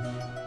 you